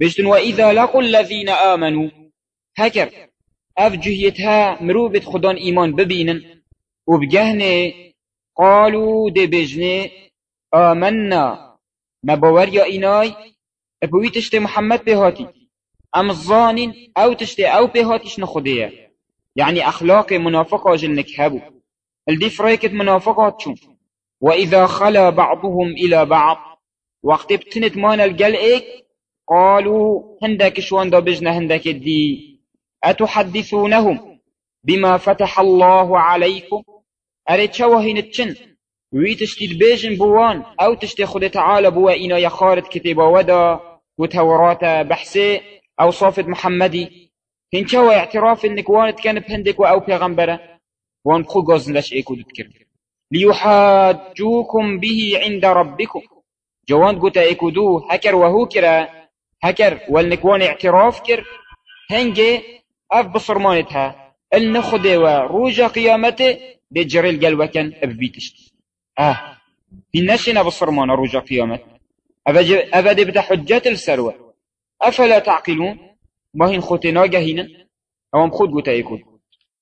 بجتن وإذا لقوا الذين آمنوا هكر اف جهيتها مروبت خدان إيمان ببينن وبجهنه قالوا دي بجنه آمنا نبور يا إناي أبوي تشتي محمد بهاتي أم الظانين أو تشتي أو بهاتيش نخديه يعني أخلاق منافقة جنك هبو. الدي فريكت منافقات شو وإذا خلا بعضهم إلى بعض وقت بتنت مانا القلقك قالوا هندك شوان دا بجنا هندك الدي. أتحدثونهم بما فتح الله عليكم؟ أريد شوهين تشن. وی تشتی بیجن بوان أو تشتی خود تعالى بوا اینا یخارت کتبا ودا وتورات بحثي أو صافت محمدي. هنچوا اعتراف إنك وانت كان بهندك أو پیغمبره وان خو غازن لش إيكو تذكر ليحاجوكم به عند ربكم. جوان قوتا إيكو دو هكر وهو كرا. هكر والنكوان اعتراف كر. هنجي أف بصرمانتها النخدة وروجا قيامته بجري القلوكن ببيتشت آه. في نشنا بصرمان رجع قيامت. أفد بدا حجات السروة. أفلا تعقلون؟ ما هن خوتنا جهينا أو خود قتا يكون